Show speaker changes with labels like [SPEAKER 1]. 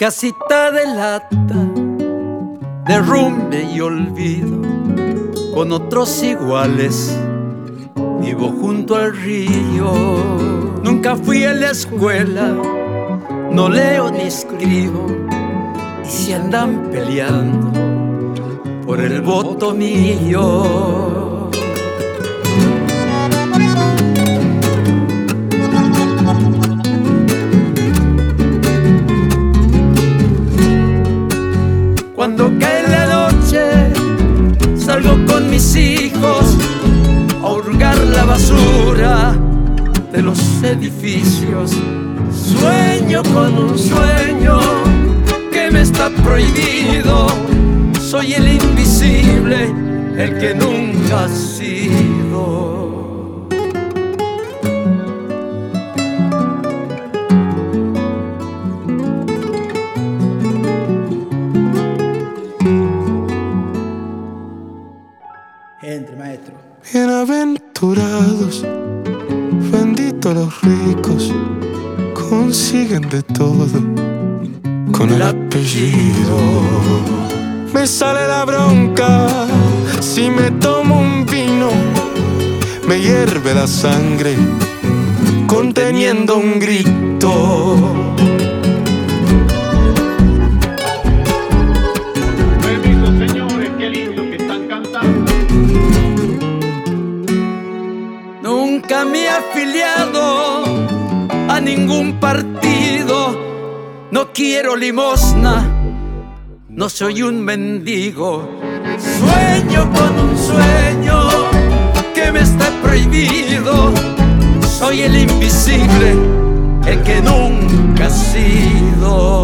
[SPEAKER 1] Casita de lata, derrumbe y olvido, con otros iguales, vivo junto al río. Nunca fui a la escuela, no leo ni escribo, y si andan peleando por el voto mío. Cuando cae la noche, salgo con mis hijos a hurgar la basura de los edificios. Sueño con un sueño que me está prohibido. Soy el invisible, el que nunca ha sido.
[SPEAKER 2] Bienaventurados, benditos los ricos, consiguen de todo con el apellido. Me sale la bronca si me tomo un vino, me hierve la sangre conteniendo un grito.
[SPEAKER 1] Afiliado a ningún partido. No quiero limosna, no soy un mendigo. Sueño con un sueño que me está prohibido. Soy el invisible, el que nunca ha sido.